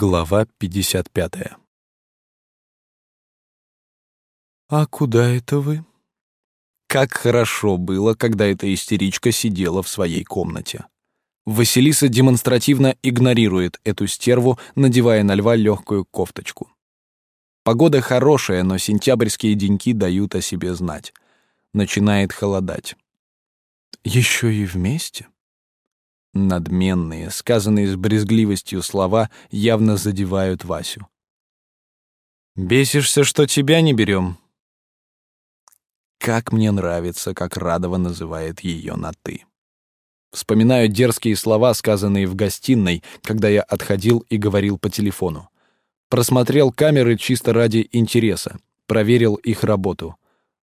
Глава 55. «А куда это вы?» Как хорошо было, когда эта истеричка сидела в своей комнате. Василиса демонстративно игнорирует эту стерву, надевая на льва легкую кофточку. Погода хорошая, но сентябрьские деньки дают о себе знать. Начинает холодать. Еще и вместе? Надменные, сказанные с брезгливостью слова явно задевают Васю. «Бесишься, что тебя не берем?» Как мне нравится, как Радова называет ее на «ты». Вспоминаю дерзкие слова, сказанные в гостиной, когда я отходил и говорил по телефону. Просмотрел камеры чисто ради интереса, проверил их работу.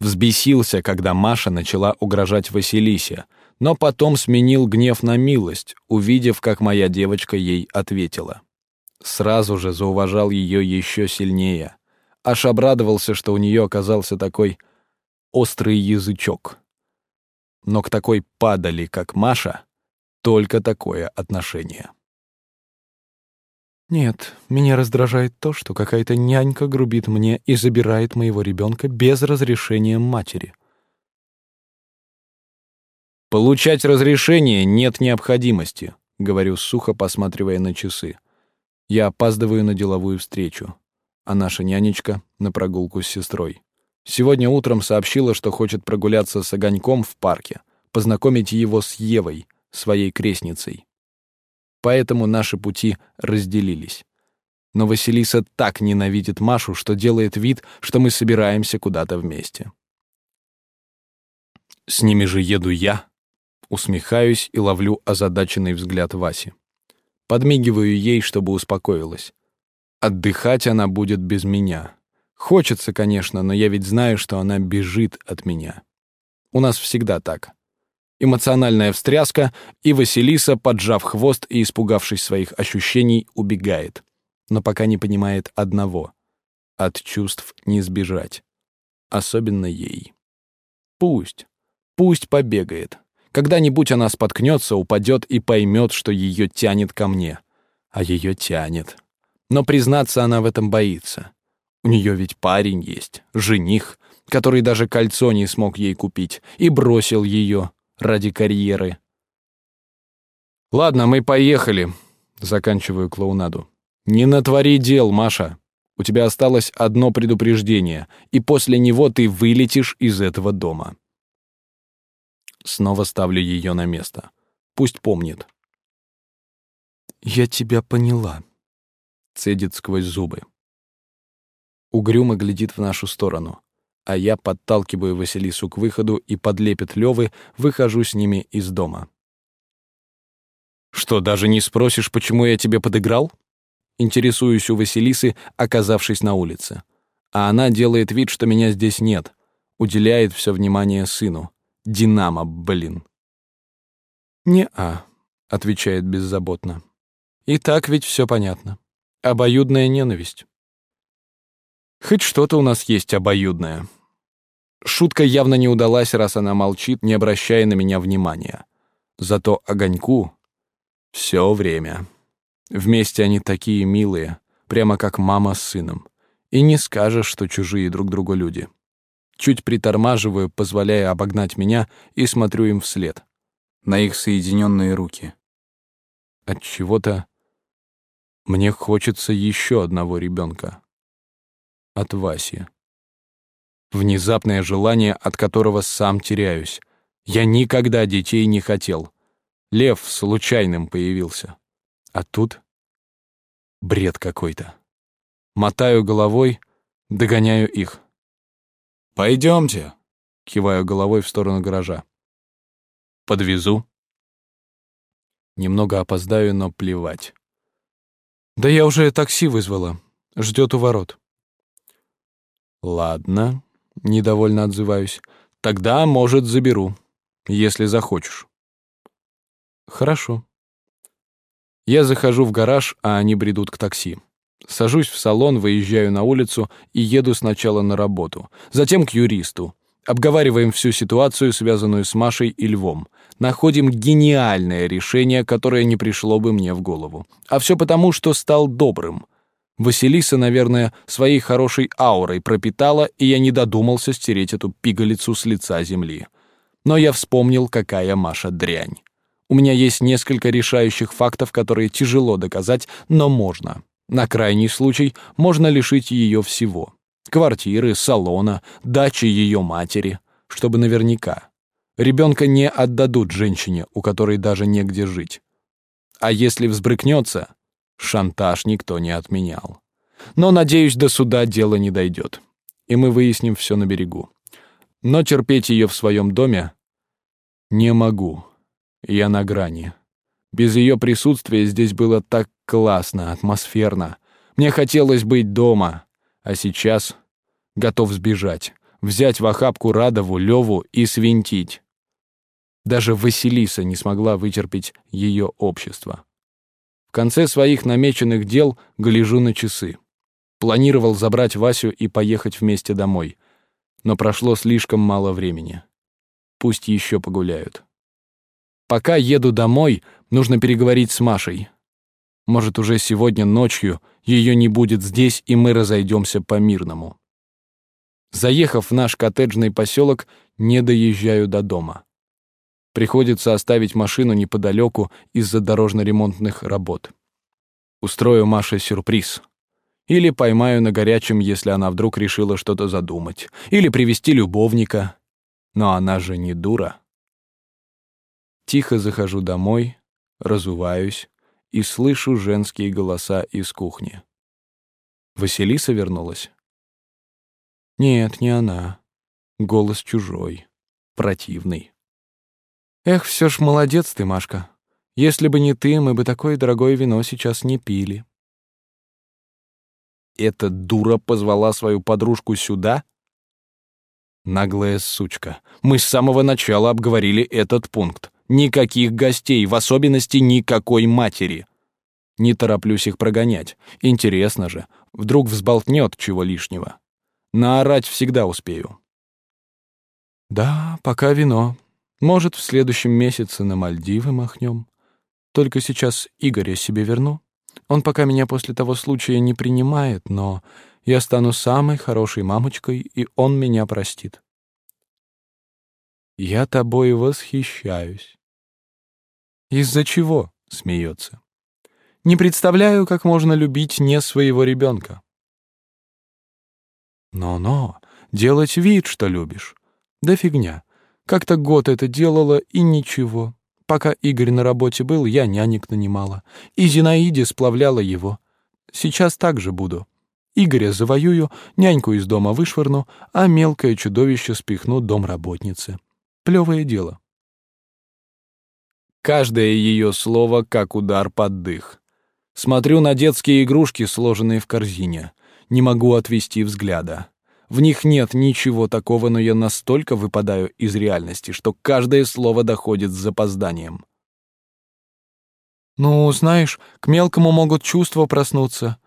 Взбесился, когда Маша начала угрожать Василисе — но потом сменил гнев на милость, увидев, как моя девочка ей ответила. Сразу же зауважал ее еще сильнее. Аж обрадовался, что у нее оказался такой острый язычок. Но к такой падали, как Маша, только такое отношение. Нет, меня раздражает то, что какая-то нянька грубит мне и забирает моего ребенка без разрешения матери. «Получать разрешение нет необходимости», — говорю сухо, посматривая на часы. Я опаздываю на деловую встречу, а наша нянечка — на прогулку с сестрой. Сегодня утром сообщила, что хочет прогуляться с Огоньком в парке, познакомить его с Евой, своей крестницей. Поэтому наши пути разделились. Но Василиса так ненавидит Машу, что делает вид, что мы собираемся куда-то вместе. С ними же еду я, Усмехаюсь и ловлю озадаченный взгляд Васи. Подмигиваю ей, чтобы успокоилась. Отдыхать она будет без меня. Хочется, конечно, но я ведь знаю, что она бежит от меня. У нас всегда так. Эмоциональная встряска, и Василиса, поджав хвост и испугавшись своих ощущений, убегает. Но пока не понимает одного — от чувств не сбежать. Особенно ей. Пусть. Пусть побегает. Когда-нибудь она споткнется, упадет и поймет, что ее тянет ко мне. А ее тянет. Но признаться она в этом боится. У нее ведь парень есть, жених, который даже кольцо не смог ей купить и бросил ее ради карьеры. «Ладно, мы поехали», — заканчиваю клоунаду. «Не натвори дел, Маша. У тебя осталось одно предупреждение, и после него ты вылетишь из этого дома». Снова ставлю ее на место. Пусть помнит. «Я тебя поняла», — цедит сквозь зубы. Угрюмо глядит в нашу сторону, а я подталкиваю Василису к выходу и под лепет Лёвы выхожу с ними из дома. «Что, даже не спросишь, почему я тебе подыграл?» Интересуюсь у Василисы, оказавшись на улице. А она делает вид, что меня здесь нет, уделяет все внимание сыну. Динамо, блин. «Не-а», — отвечает беззаботно. «И так ведь все понятно. Обоюдная ненависть». Хоть что-то у нас есть обоюдное. Шутка явно не удалась, раз она молчит, не обращая на меня внимания. Зато огоньку все время. Вместе они такие милые, прямо как мама с сыном. И не скажешь, что чужие друг другу люди. Чуть притормаживаю, позволяя обогнать меня, и смотрю им вслед. На их соединенные руки. От чего-то мне хочется еще одного ребенка. От Васи. Внезапное желание, от которого сам теряюсь. Я никогда детей не хотел. Лев случайным появился. А тут бред какой-то. Мотаю головой, догоняю их. «Пойдемте», — киваю головой в сторону гаража. «Подвезу». Немного опоздаю, но плевать. «Да я уже такси вызвала. Ждет у ворот». «Ладно», — недовольно отзываюсь. «Тогда, может, заберу, если захочешь». «Хорошо». Я захожу в гараж, а они бредут к такси. Сажусь в салон, выезжаю на улицу и еду сначала на работу, затем к юристу, Обговариваем всю ситуацию, связанную с Машей и Львом. Находим гениальное решение, которое не пришло бы мне в голову. А все потому, что стал добрым. Василиса, наверное, своей хорошей аурой пропитала, и я не додумался стереть эту пигалицу с лица земли. Но я вспомнил, какая Маша дрянь. У меня есть несколько решающих фактов, которые тяжело доказать, но можно. На крайний случай можно лишить ее всего квартиры, салона, дачи ее матери, чтобы наверняка. Ребенка не отдадут женщине, у которой даже негде жить. А если взбрыкнется, шантаж никто не отменял. Но, надеюсь, до суда дело не дойдет, и мы выясним все на берегу. Но терпеть ее в своем доме не могу. Я на грани. Без ее присутствия здесь было так классно, атмосферно. Мне хотелось быть дома, а сейчас готов сбежать, взять в охапку Радову, Леву и свинтить. Даже Василиса не смогла вытерпеть ее общество. В конце своих намеченных дел гляжу на часы. Планировал забрать Васю и поехать вместе домой, но прошло слишком мало времени. Пусть еще погуляют. Пока еду домой, нужно переговорить с Машей. Может, уже сегодня ночью ее не будет здесь, и мы разойдемся по-мирному. Заехав в наш коттеджный поселок, не доезжаю до дома. Приходится оставить машину неподалеку из-за дорожно-ремонтных работ. Устрою Маше сюрприз. Или поймаю на горячем, если она вдруг решила что-то задумать. Или привести любовника. Но она же не дура. Тихо захожу домой, разуваюсь, и слышу женские голоса из кухни. Василиса вернулась? Нет, не она. Голос чужой, противный. Эх, все ж молодец ты, Машка. Если бы не ты, мы бы такое дорогое вино сейчас не пили. Эта дура позвала свою подружку сюда? Наглая сучка. Мы с самого начала обговорили этот пункт. Никаких гостей, в особенности никакой матери. Не тороплюсь их прогонять. Интересно же, вдруг взболтнет чего лишнего. Наорать всегда успею. Да, пока вино. Может, в следующем месяце на Мальдивы махнем. Только сейчас Игоря себе верну. Он пока меня после того случая не принимает, но я стану самой хорошей мамочкой, и он меня простит. Я тобой восхищаюсь. «Из-за чего?» — смеется. «Не представляю, как можно любить не своего ребенка». «Но-но, делать вид, что любишь. Да фигня. Как-то год это делала, и ничего. Пока Игорь на работе был, я нянек нанимала. И Зинаиде сплавляла его. Сейчас так же буду. Игоря завоюю, няньку из дома вышвырну, а мелкое чудовище спихну домработнице. Плевое дело. Каждое ее слово как удар под дых. Смотрю на детские игрушки, сложенные в корзине. Не могу отвести взгляда. В них нет ничего такого, но я настолько выпадаю из реальности, что каждое слово доходит с запозданием. «Ну, знаешь, к мелкому могут чувства проснуться.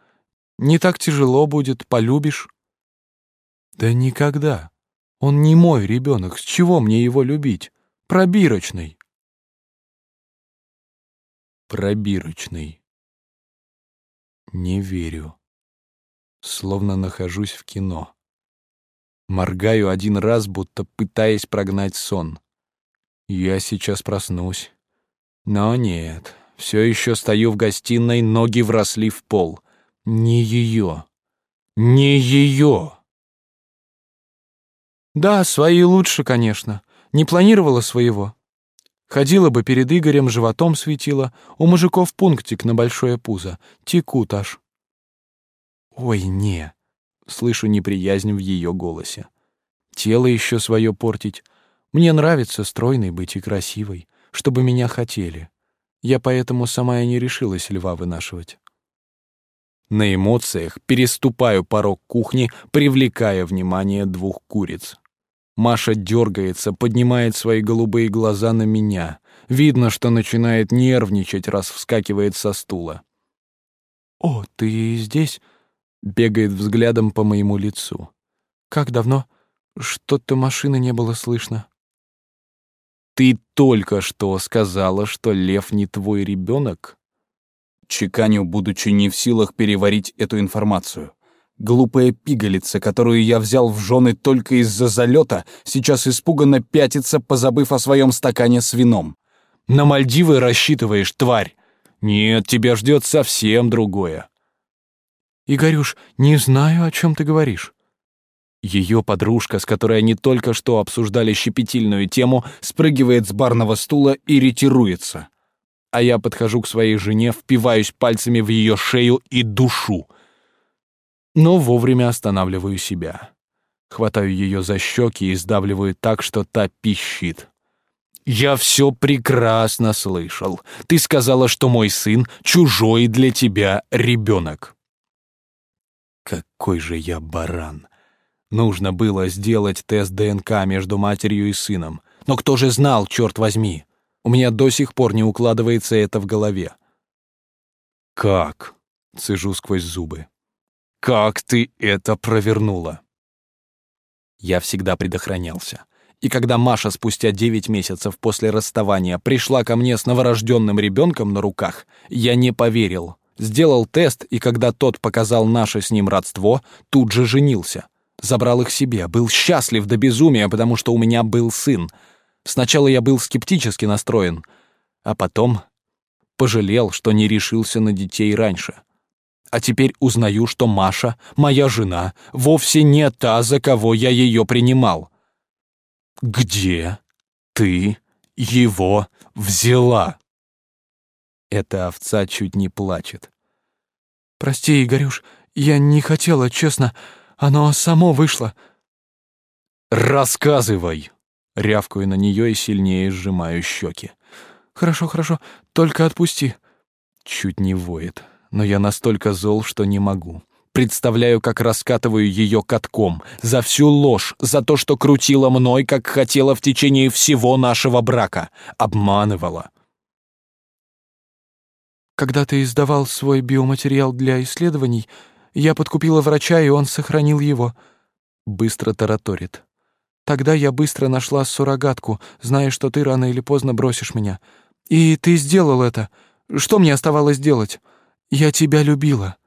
Не так тяжело будет, полюбишь». «Да никогда. Он не мой ребенок. С чего мне его любить? Пробирочный» пробирочный. Не верю. Словно нахожусь в кино. Моргаю один раз, будто пытаясь прогнать сон. Я сейчас проснусь. Но нет, все еще стою в гостиной, ноги вросли в пол. Не ее. Не ее. Да, свои лучше, конечно. Не планировала своего. Ходила бы перед Игорем, животом светила, у мужиков пунктик на большое пузо, текут аж. «Ой, не!» — слышу неприязнь в ее голосе. «Тело еще свое портить. Мне нравится стройной быть и красивой, чтобы меня хотели. Я поэтому сама и не решилась льва вынашивать». На эмоциях переступаю порог кухни, привлекая внимание двух куриц. Маша дергается, поднимает свои голубые глаза на меня. Видно, что начинает нервничать, раз вскакивает со стула. «О, ты здесь?» — бегает взглядом по моему лицу. «Как давно? Что-то машины не было слышно. Ты только что сказала, что Лев не твой ребенок? Чеканю, будучи не в силах переварить эту информацию. Глупая пигалица, которую я взял в жены только из-за залета, сейчас испуганно пятится, позабыв о своем стакане с вином. На Мальдивы рассчитываешь, тварь? Нет, тебя ждет совсем другое. Игорюш, не знаю, о чем ты говоришь. Ее подружка, с которой они только что обсуждали щепетильную тему, спрыгивает с барного стула и ретируется. А я подхожу к своей жене, впиваюсь пальцами в ее шею и душу. Но вовремя останавливаю себя. Хватаю ее за щеки и сдавливаю так, что та пищит. «Я все прекрасно слышал. Ты сказала, что мой сын — чужой для тебя ребенок». Какой же я баран! Нужно было сделать тест ДНК между матерью и сыном. Но кто же знал, черт возьми? У меня до сих пор не укладывается это в голове. «Как?» — цежу сквозь зубы. «Как ты это провернула?» Я всегда предохранялся. И когда Маша спустя девять месяцев после расставания пришла ко мне с новорожденным ребенком на руках, я не поверил. Сделал тест, и когда тот показал наше с ним родство, тут же женился забрал их себе, был счастлив до безумия, потому что у меня был сын. Сначала я был скептически настроен, а потом пожалел, что не решился на детей раньше. А теперь узнаю, что Маша, моя жена, вовсе не та, за кого я ее принимал. Где ты его взяла? Эта овца чуть не плачет. «Прости, Игорюш, я не хотела, честно. Оно само вышло». «Рассказывай!» Рявкаю на нее и сильнее сжимаю щеки. «Хорошо, хорошо, только отпусти». Чуть не воет, но я настолько зол, что не могу. Представляю, как раскатываю ее катком. За всю ложь, за то, что крутила мной, как хотела в течение всего нашего брака. Обманывала. Когда ты издавал свой биоматериал для исследований, я подкупила врача, и он сохранил его. Быстро тараторит. Тогда я быстро нашла суррогатку, зная, что ты рано или поздно бросишь меня. И ты сделал это. Что мне оставалось делать? Я тебя любила.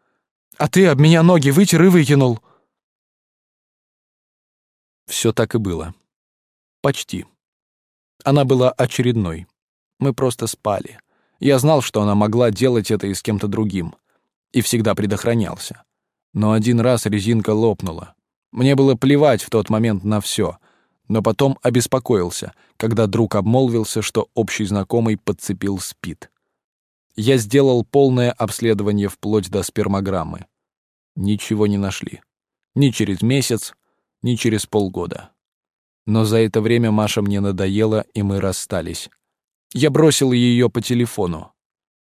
А ты об меня ноги вытер и выкинул. Все так и было. Почти. Она была очередной. Мы просто спали. Я знал, что она могла делать это и с кем-то другим. И всегда предохранялся но один раз резинка лопнула. Мне было плевать в тот момент на все, но потом обеспокоился, когда друг обмолвился, что общий знакомый подцепил СПИД. Я сделал полное обследование вплоть до спермограммы. Ничего не нашли. Ни через месяц, ни через полгода. Но за это время Маша мне надоела, и мы расстались. Я бросил ее по телефону.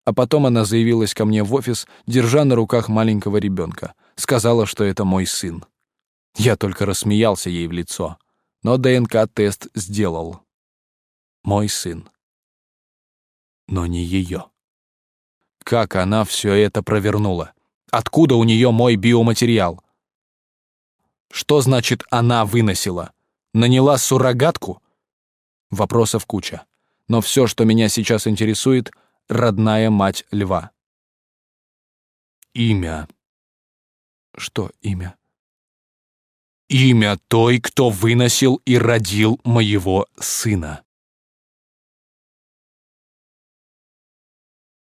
А потом она заявилась ко мне в офис, держа на руках маленького ребенка — сказала, что это мой сын. Я только рассмеялся ей в лицо, но ДНК-тест сделал. Мой сын. Но не ее. Как она все это провернула? Откуда у нее мой биоматериал? Что значит «она выносила»? Наняла суррогатку? Вопросов куча. Но все, что меня сейчас интересует — родная мать льва. Имя. Что имя? Имя той, кто выносил и родил моего сына.